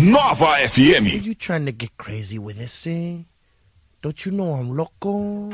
Nova FM. Are you trying to get crazy with this, eh? Don't you know I'm loco?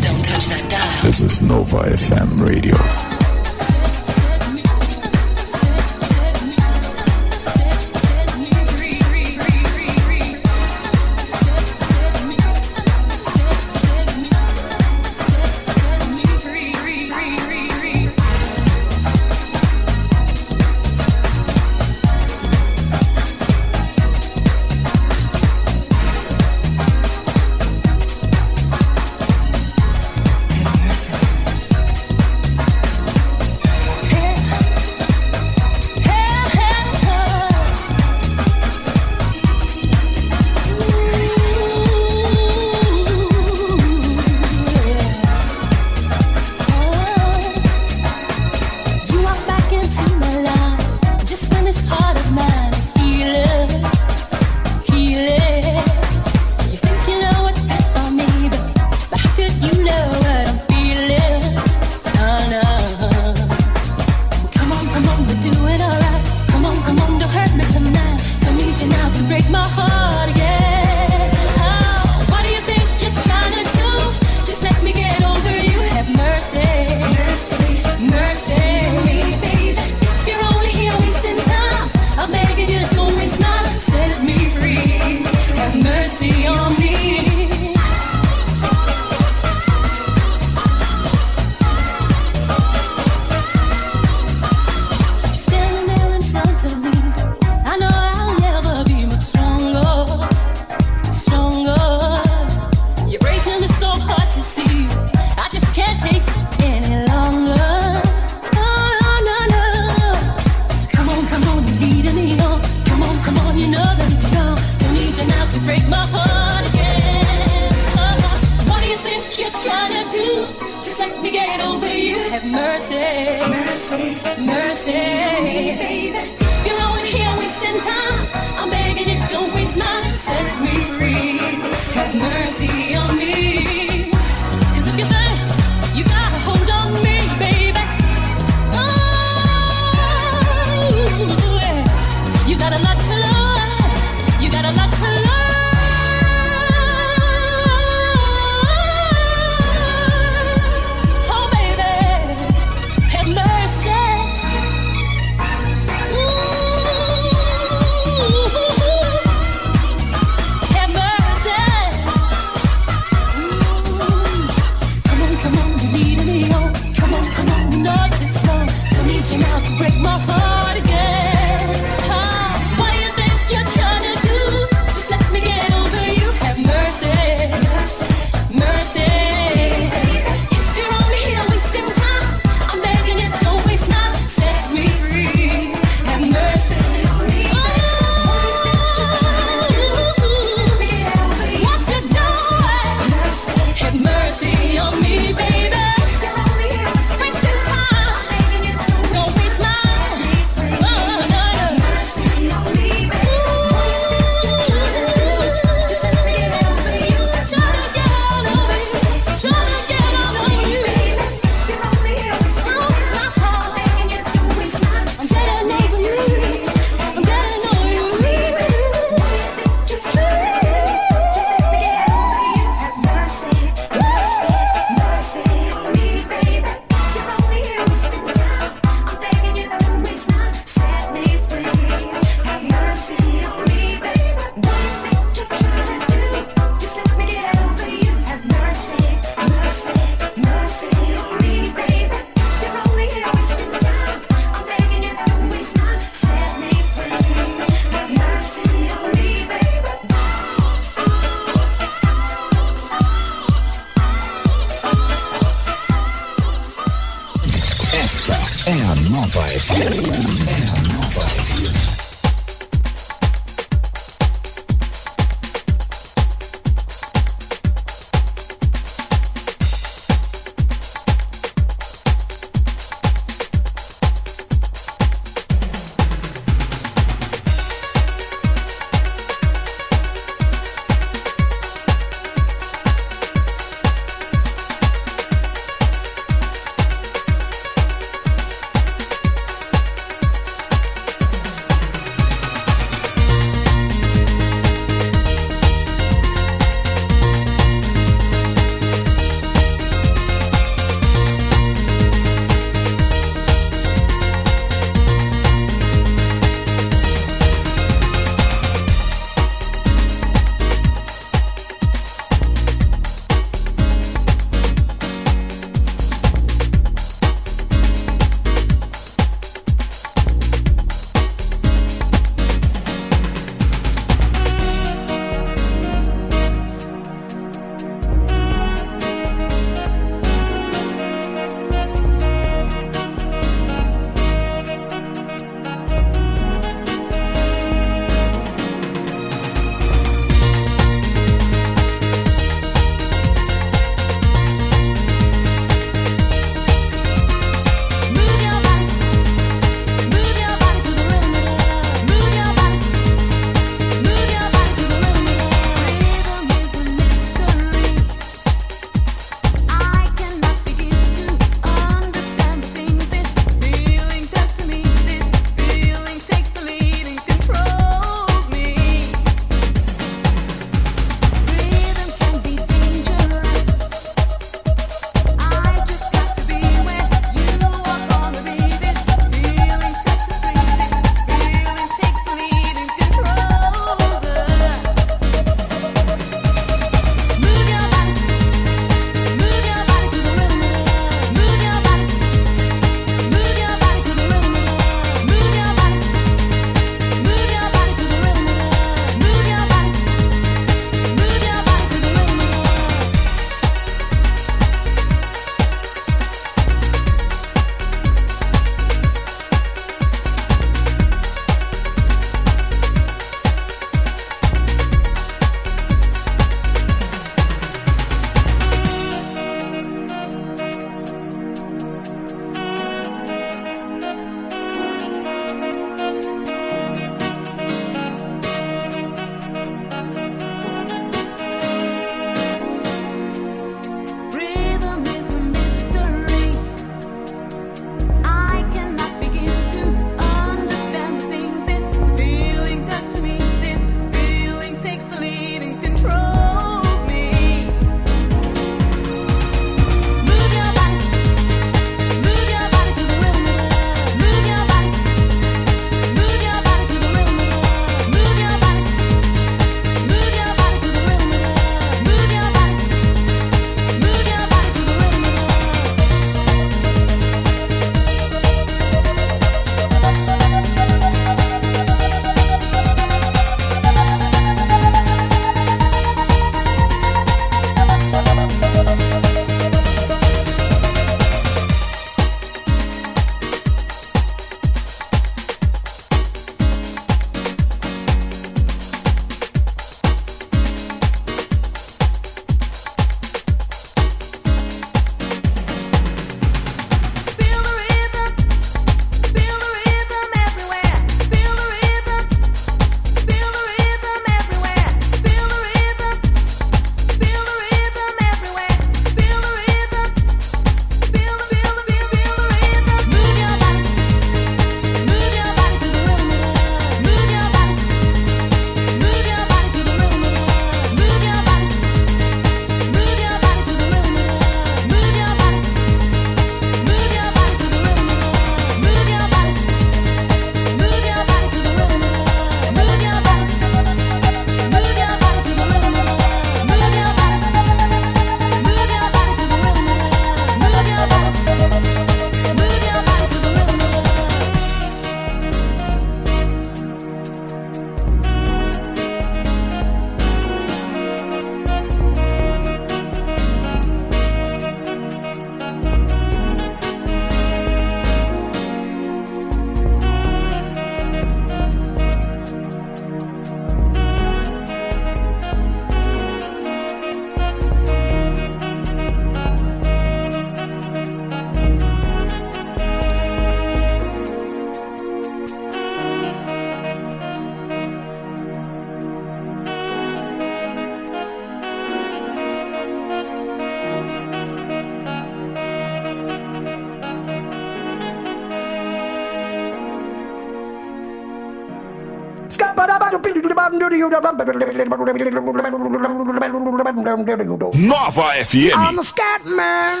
Nova I'm FM. the scat man.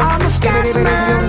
I'm the scat man.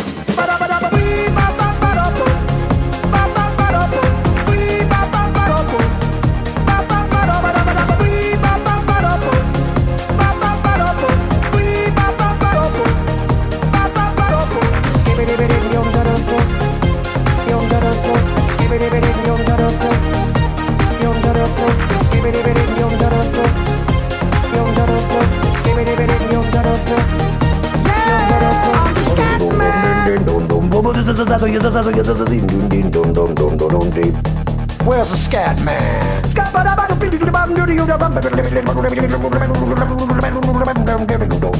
Where's the scat man? I'm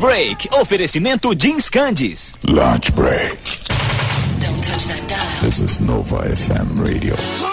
Break. Oferecimento Jeans Candies. Lunch break. Don't touch that dial. This is Nova FM radio.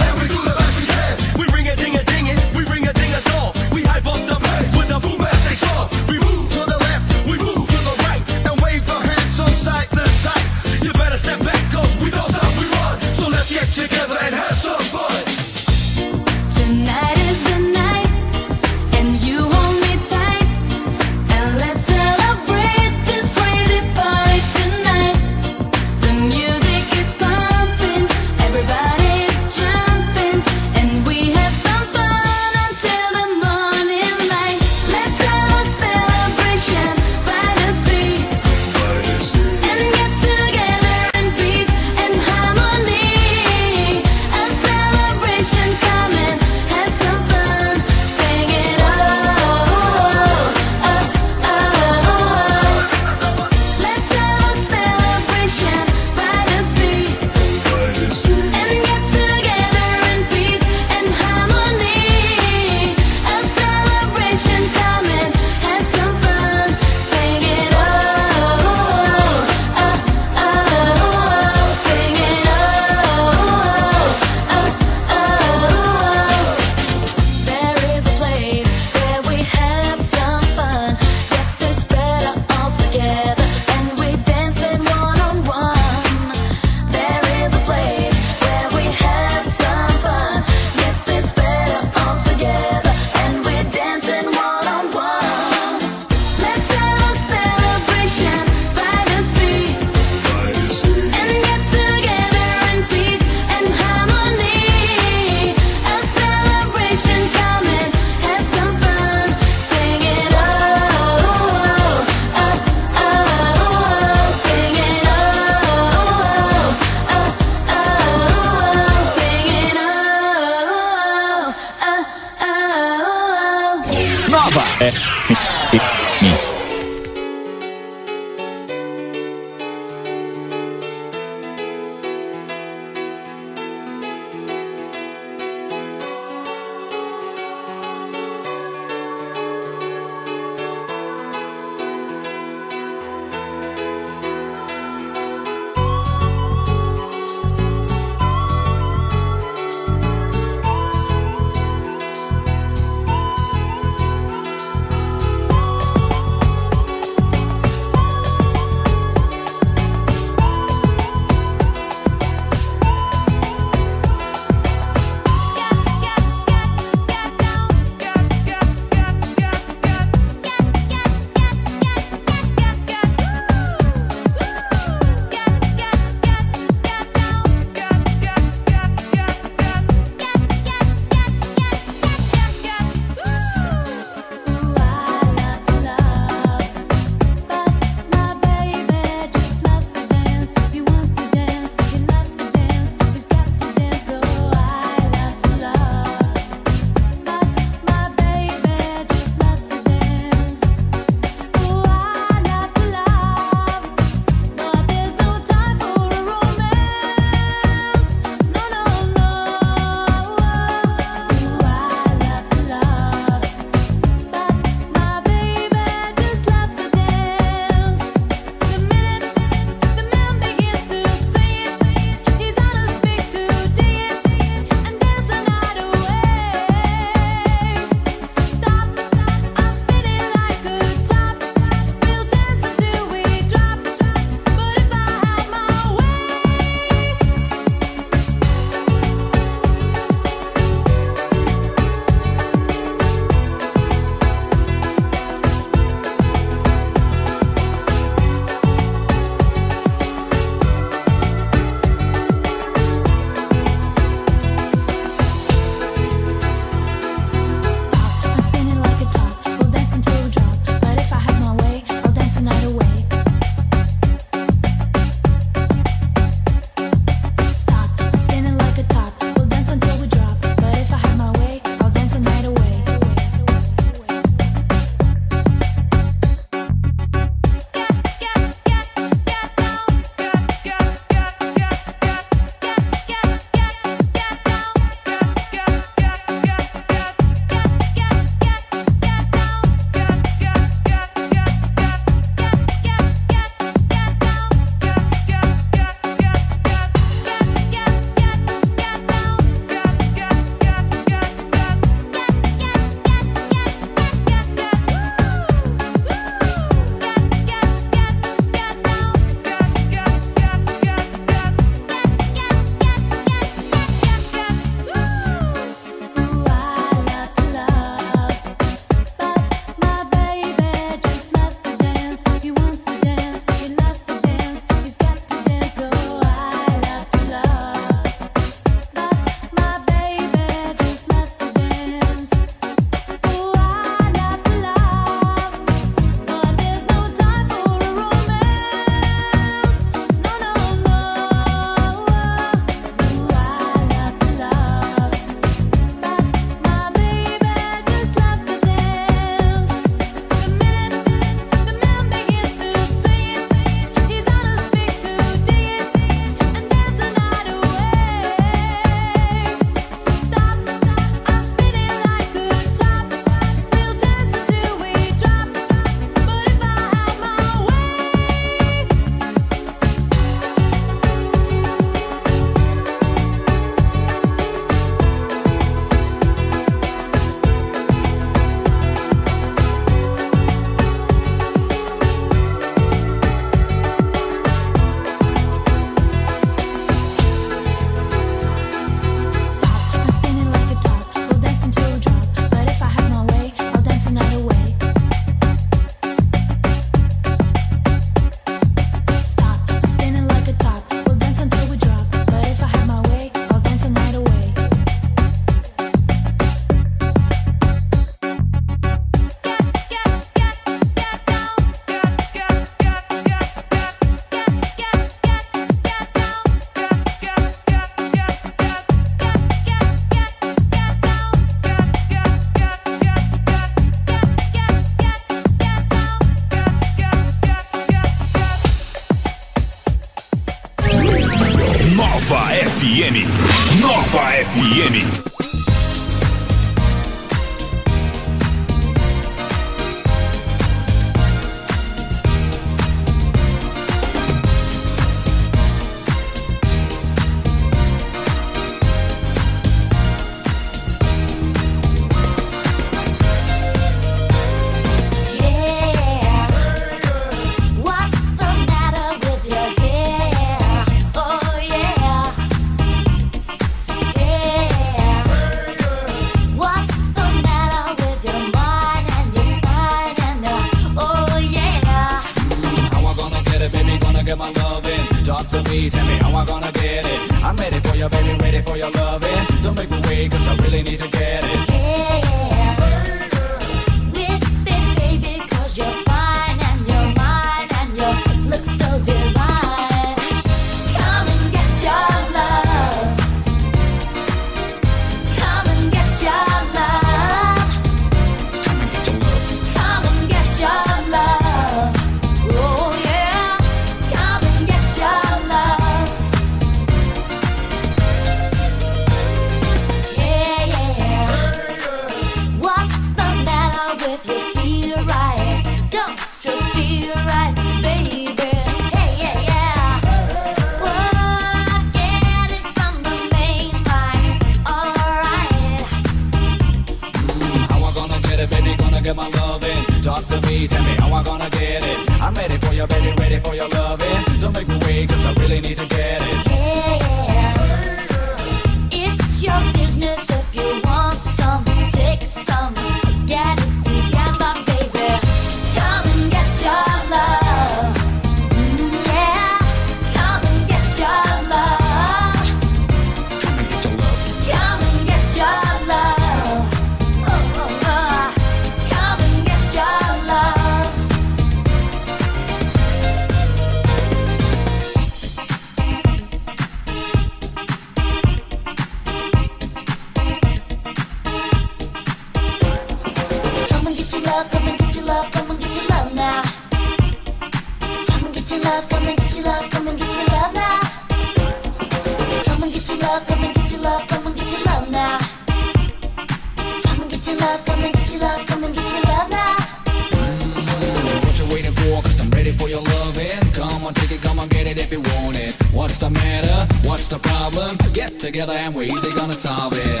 gonna solve it.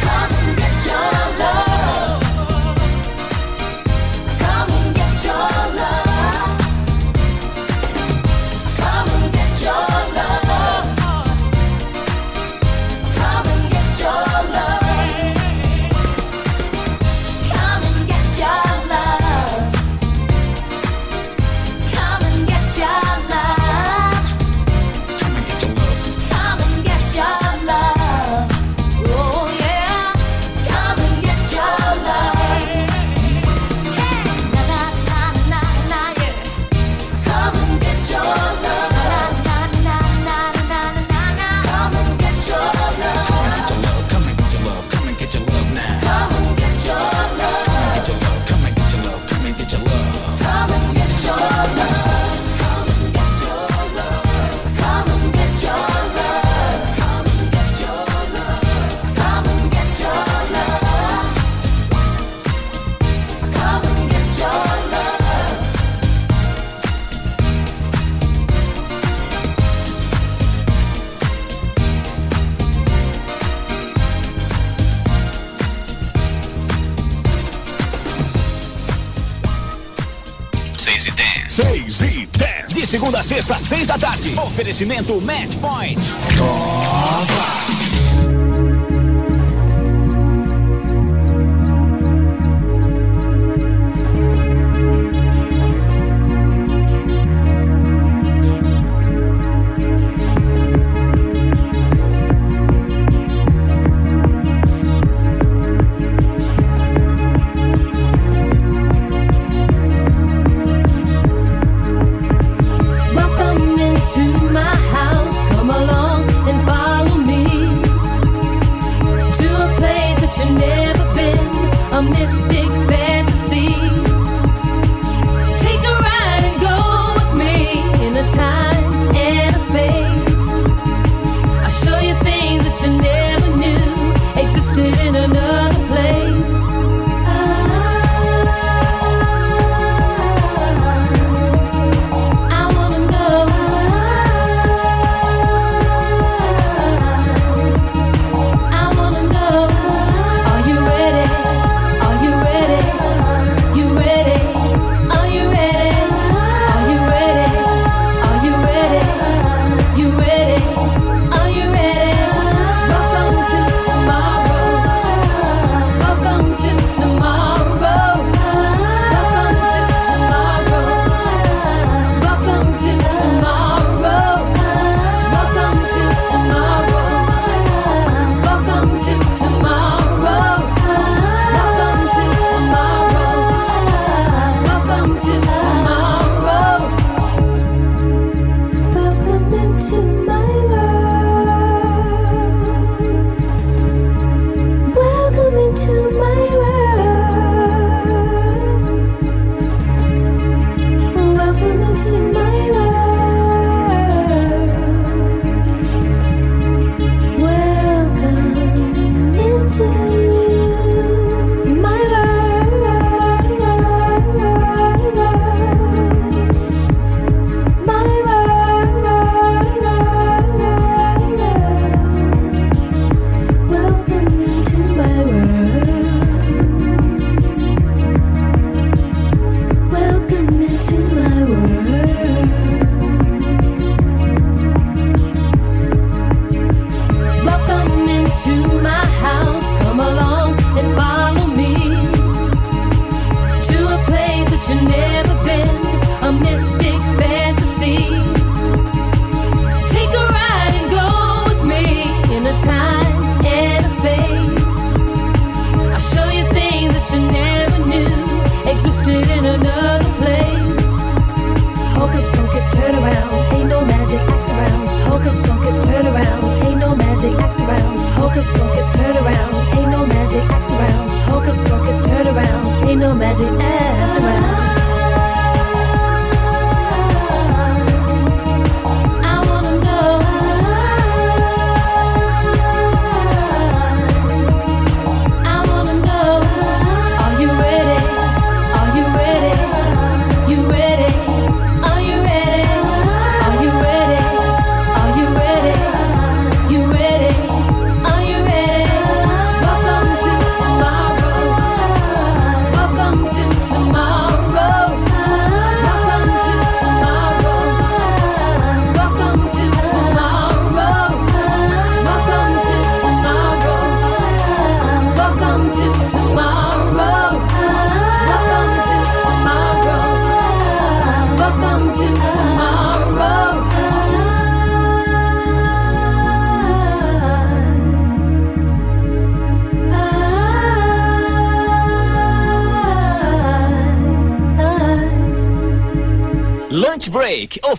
Come and get your love. sexta, seis da tarde. Oferecimento Match Point.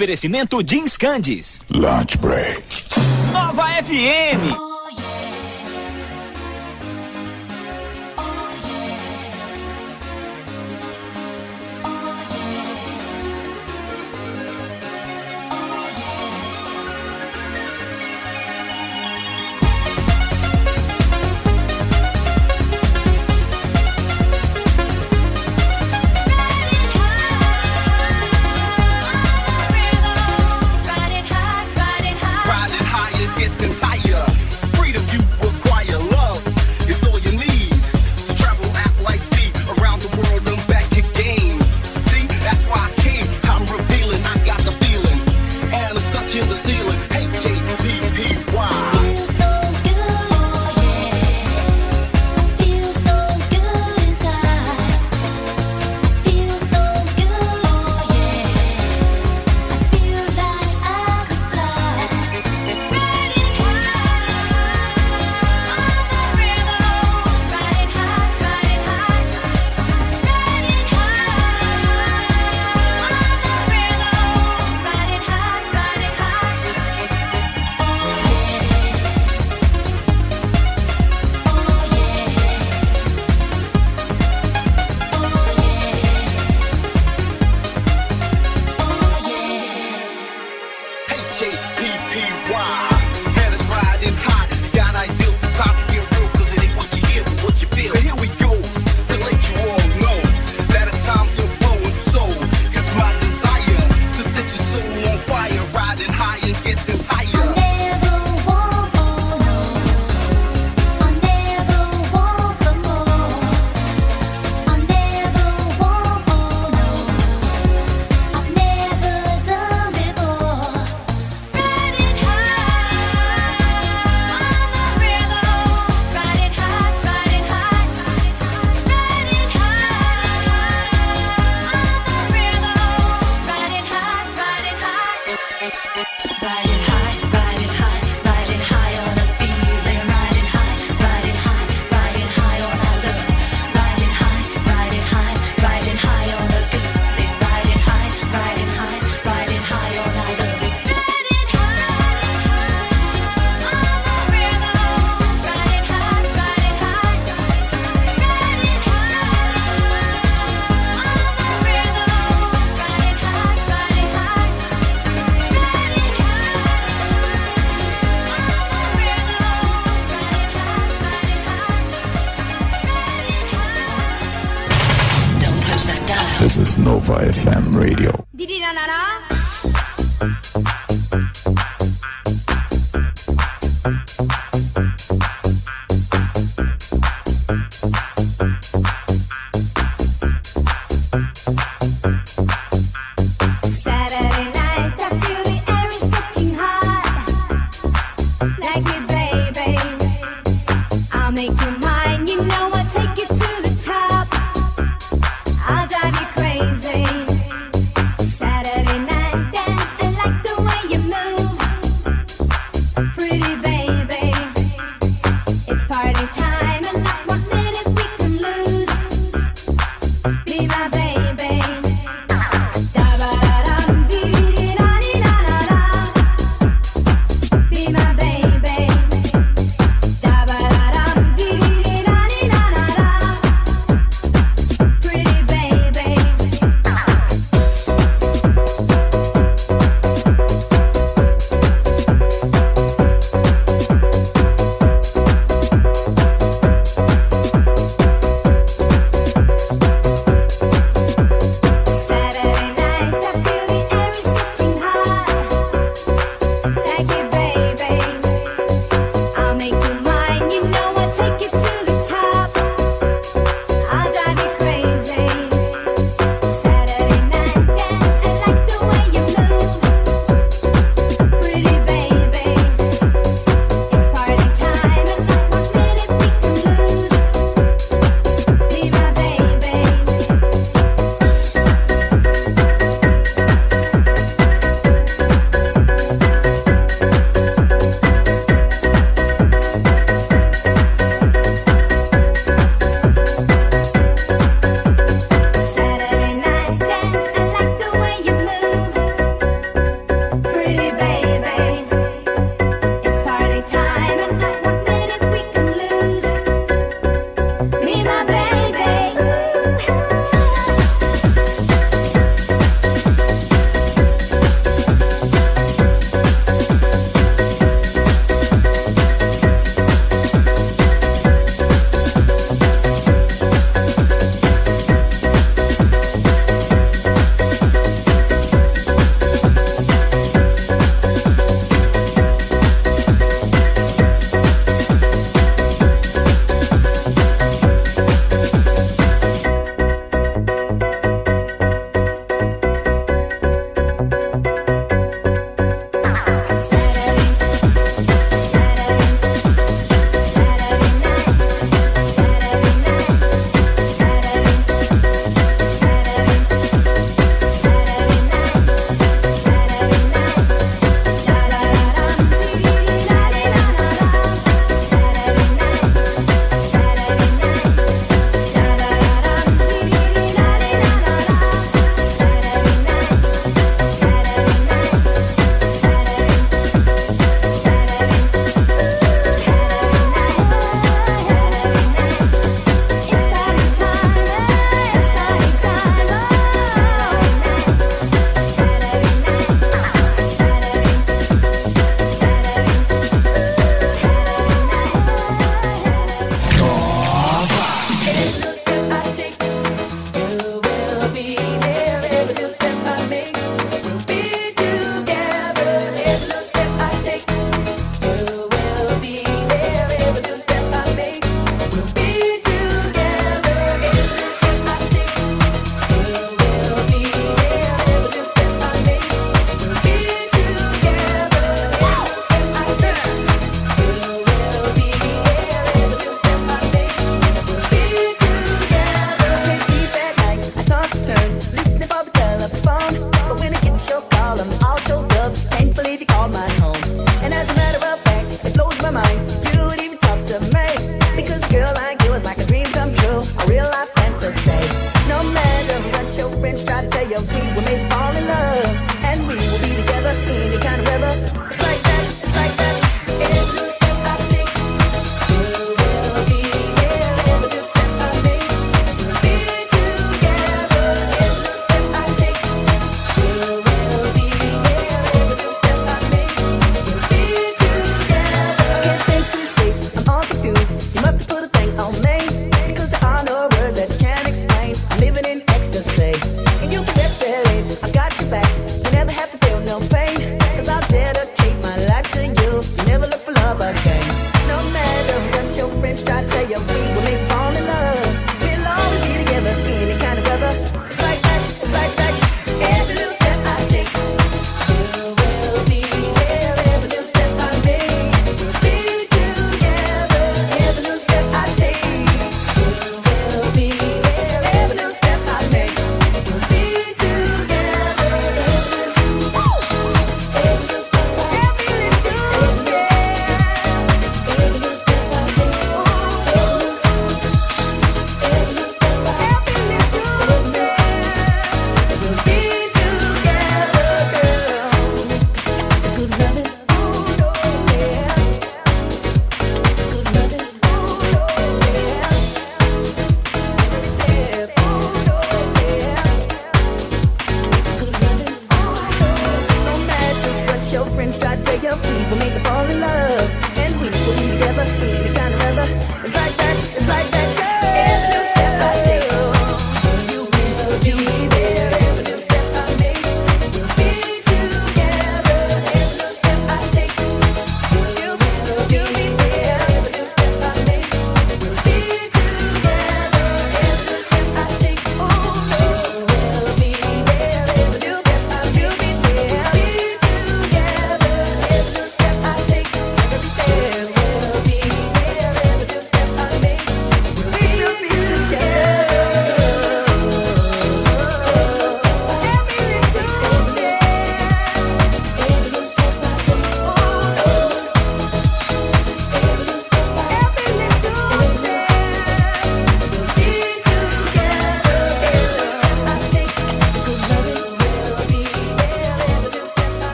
Oferecimento Jeans Candies. Lunch break. Nova FM.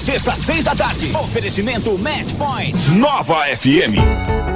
Sexta, 6 da tarde. Oferecimento Match Point. Nova FM.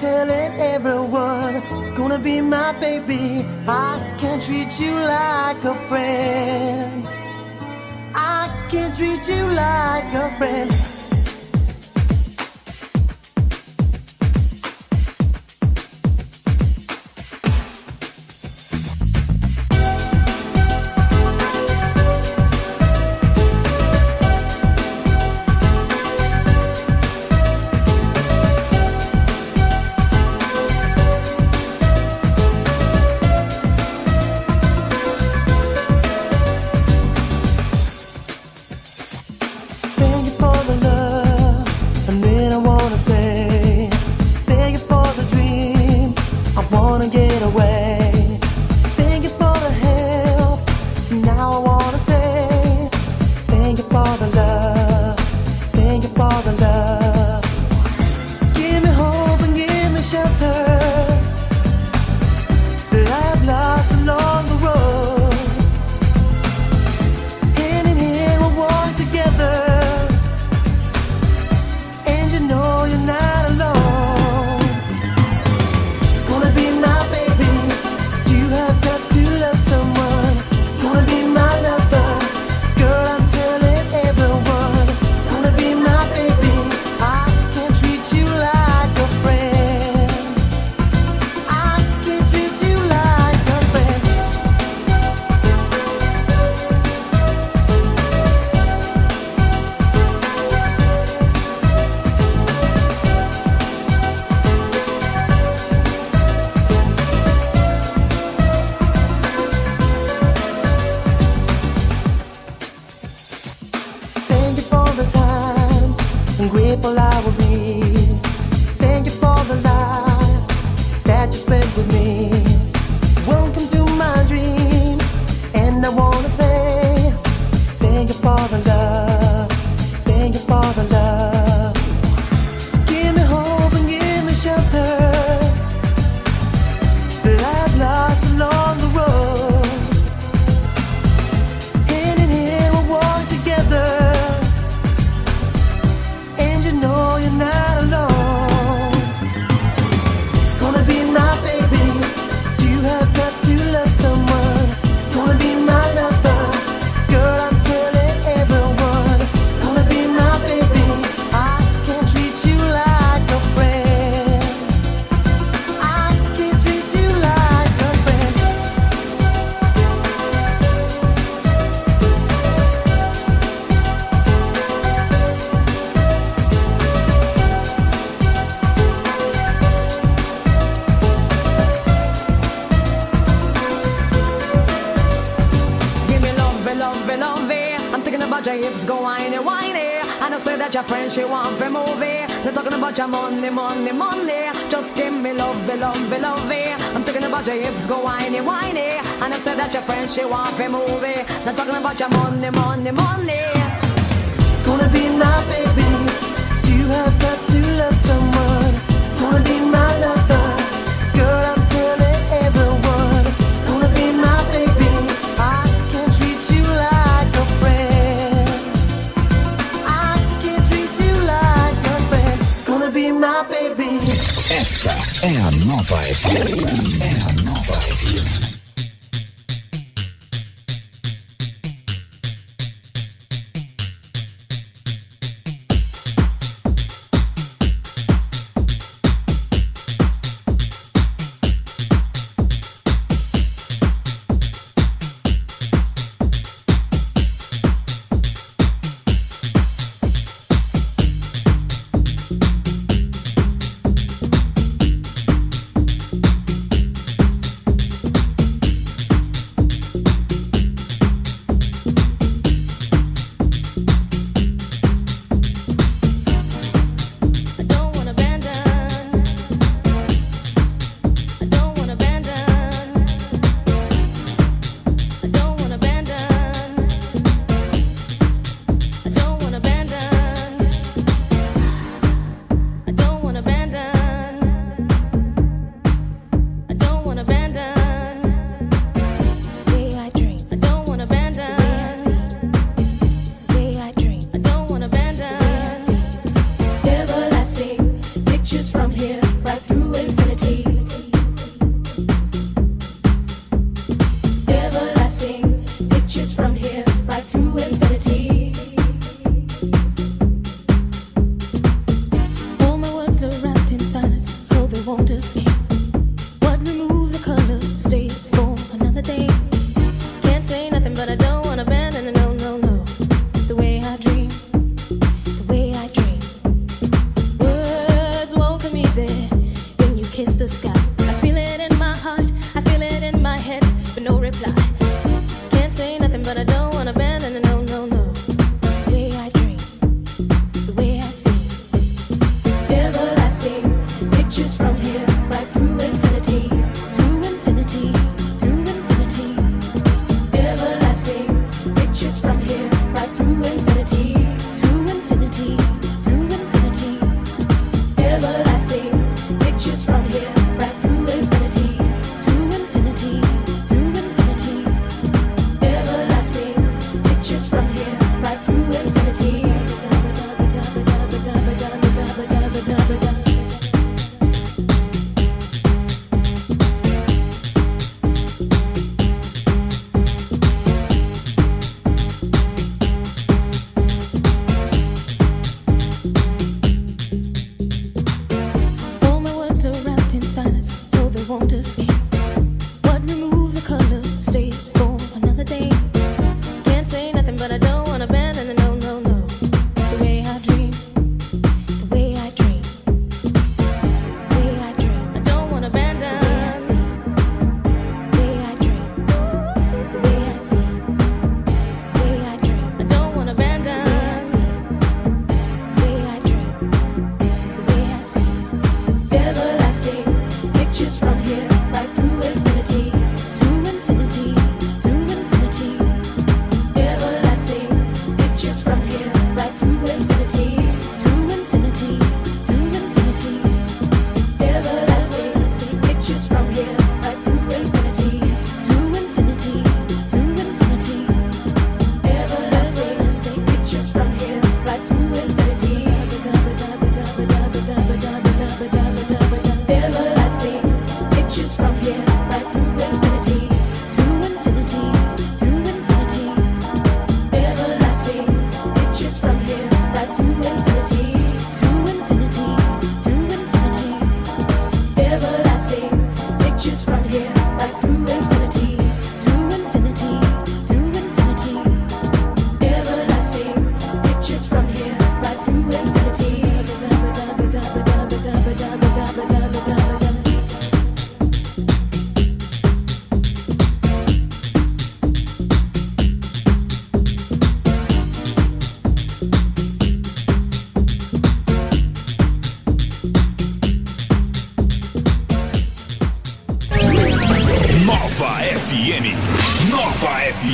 telling everyone, gonna be my baby. I can treat you like a friend. I can treat you like a friend.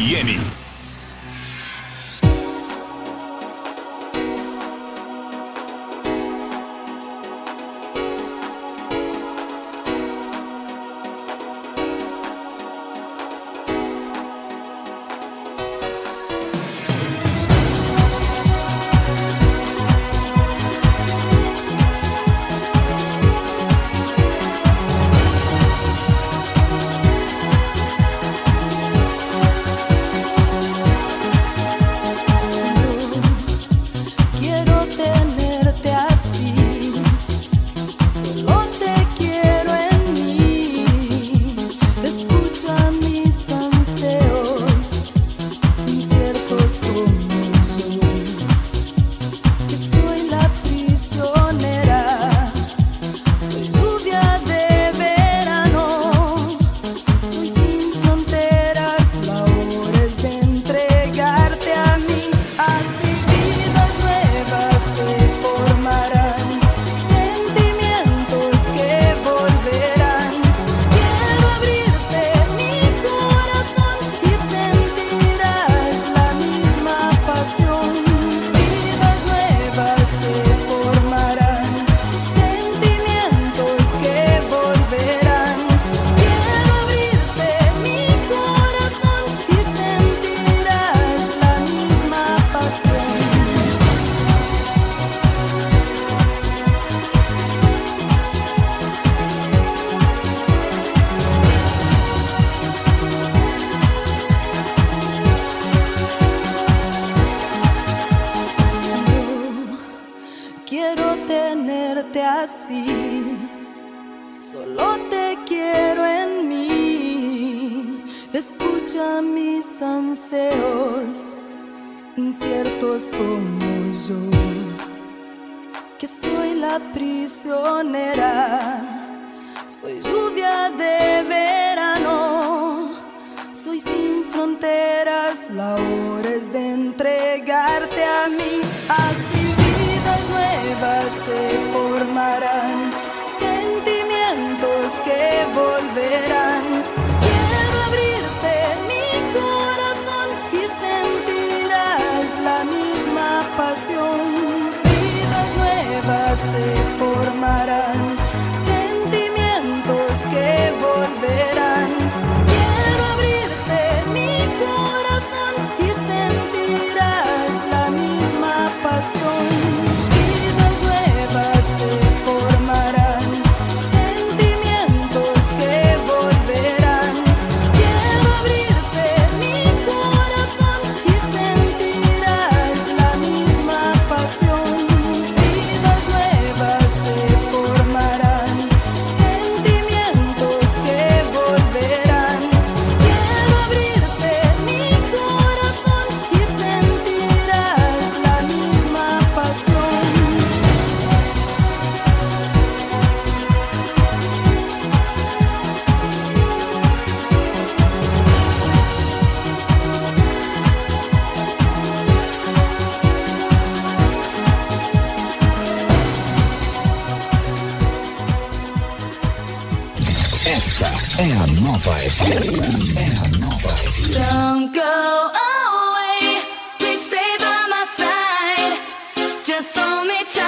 Miami. Esta é a nova FM. É a nova FM. Don't go away, please stay by my side. Just hold me tight.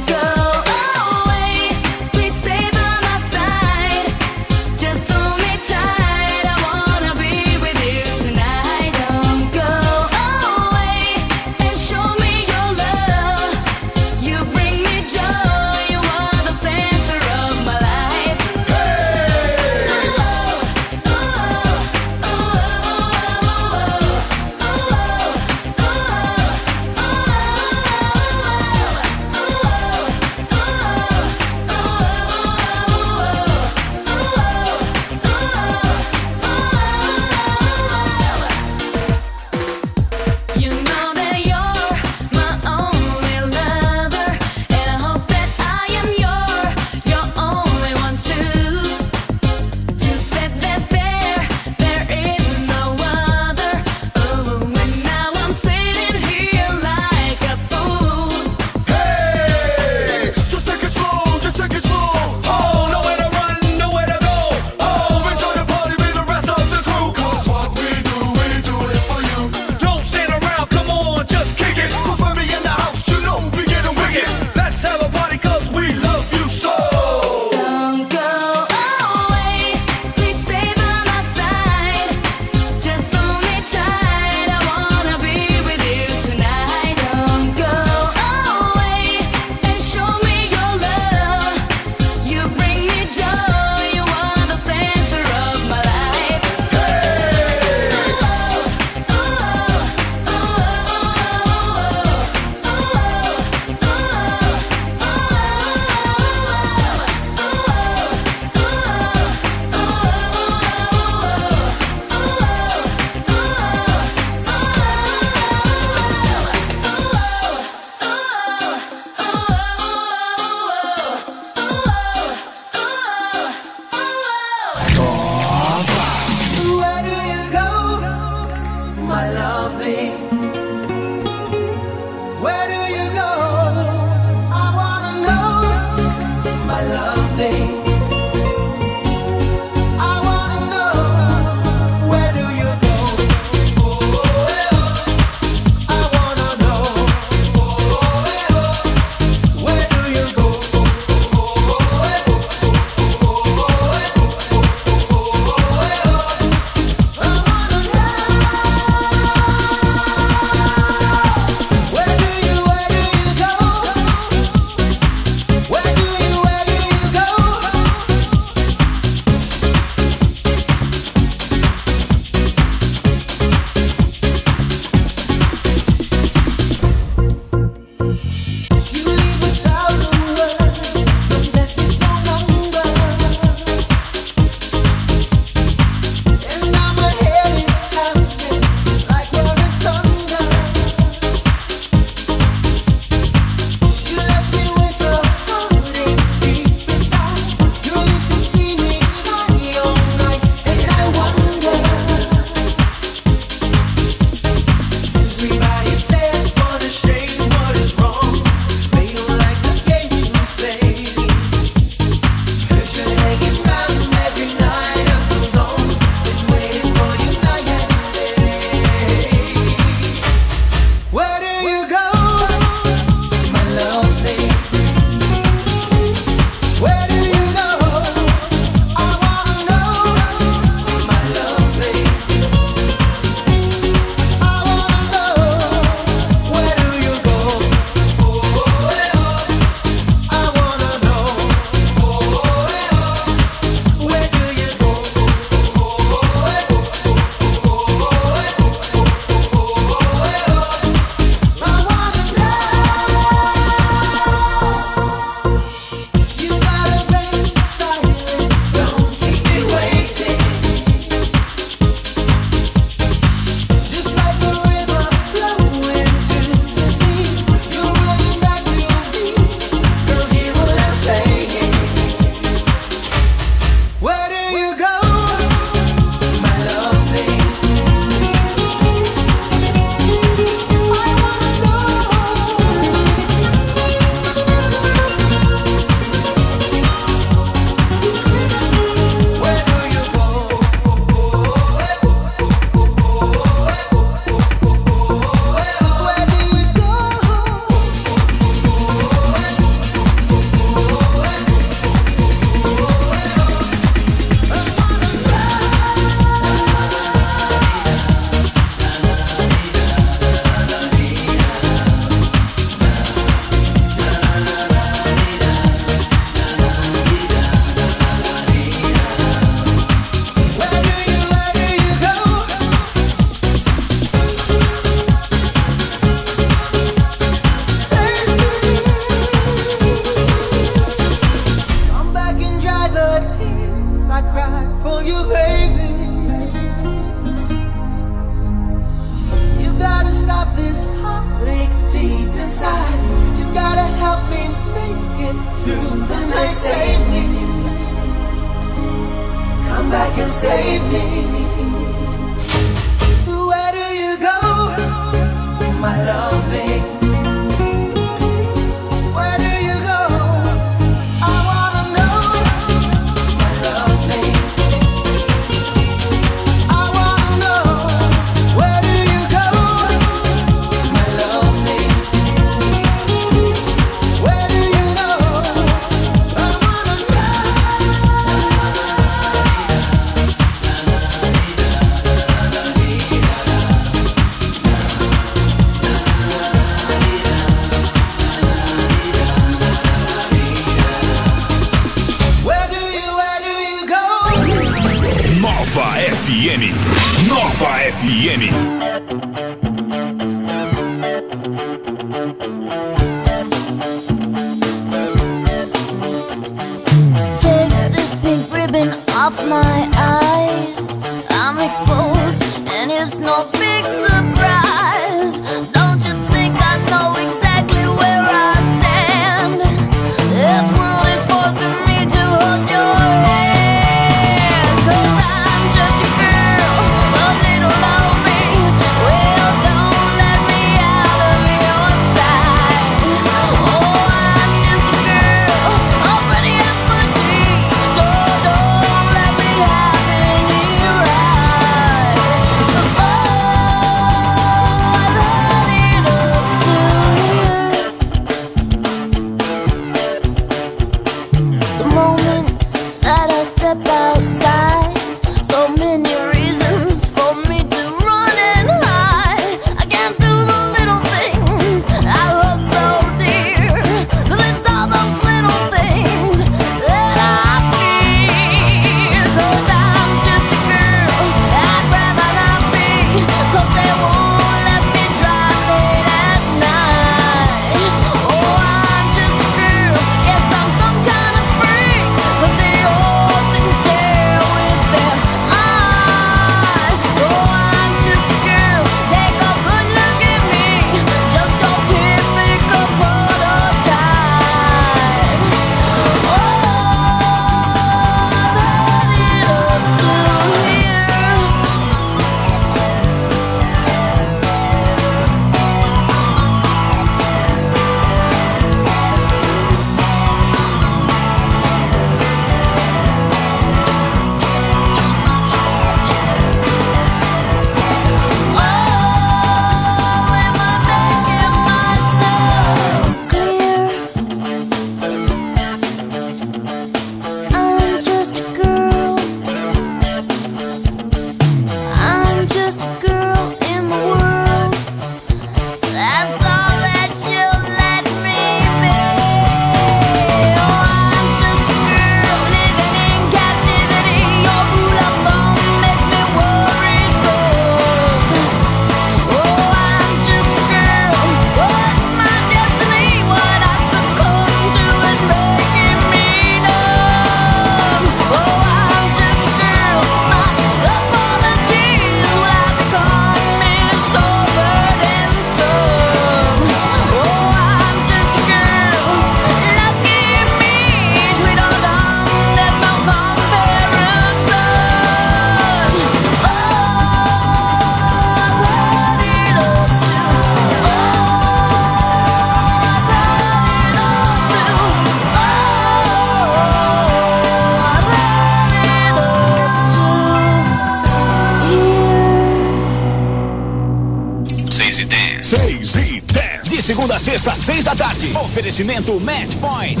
Oferecimento Match Point.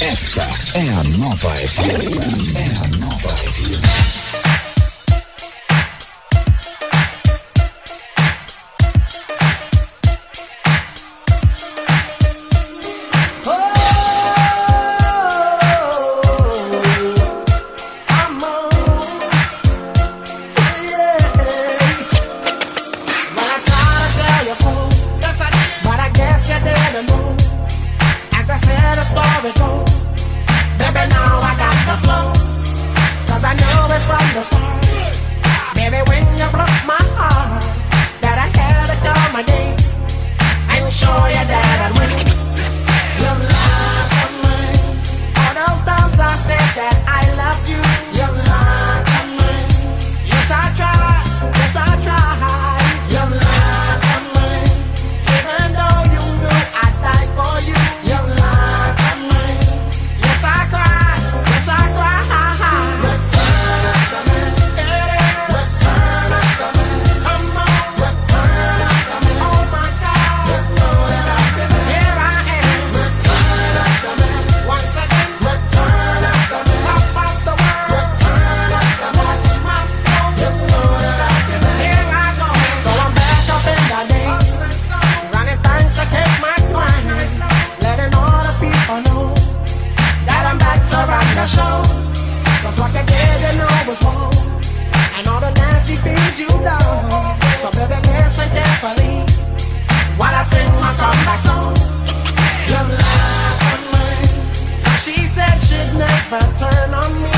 Esta é a nova She said she'd never turn on me.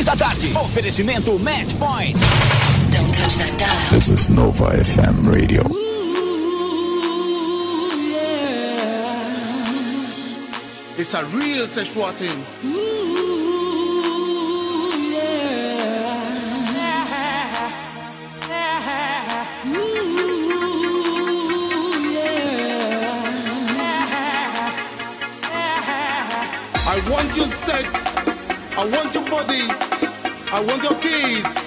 Três da tarde. Oferecimento Match Point. Don't touch that dial. This is Nova FM Radio. Ooh, yeah. It's a real sexual thing. Ooh. I want your keys.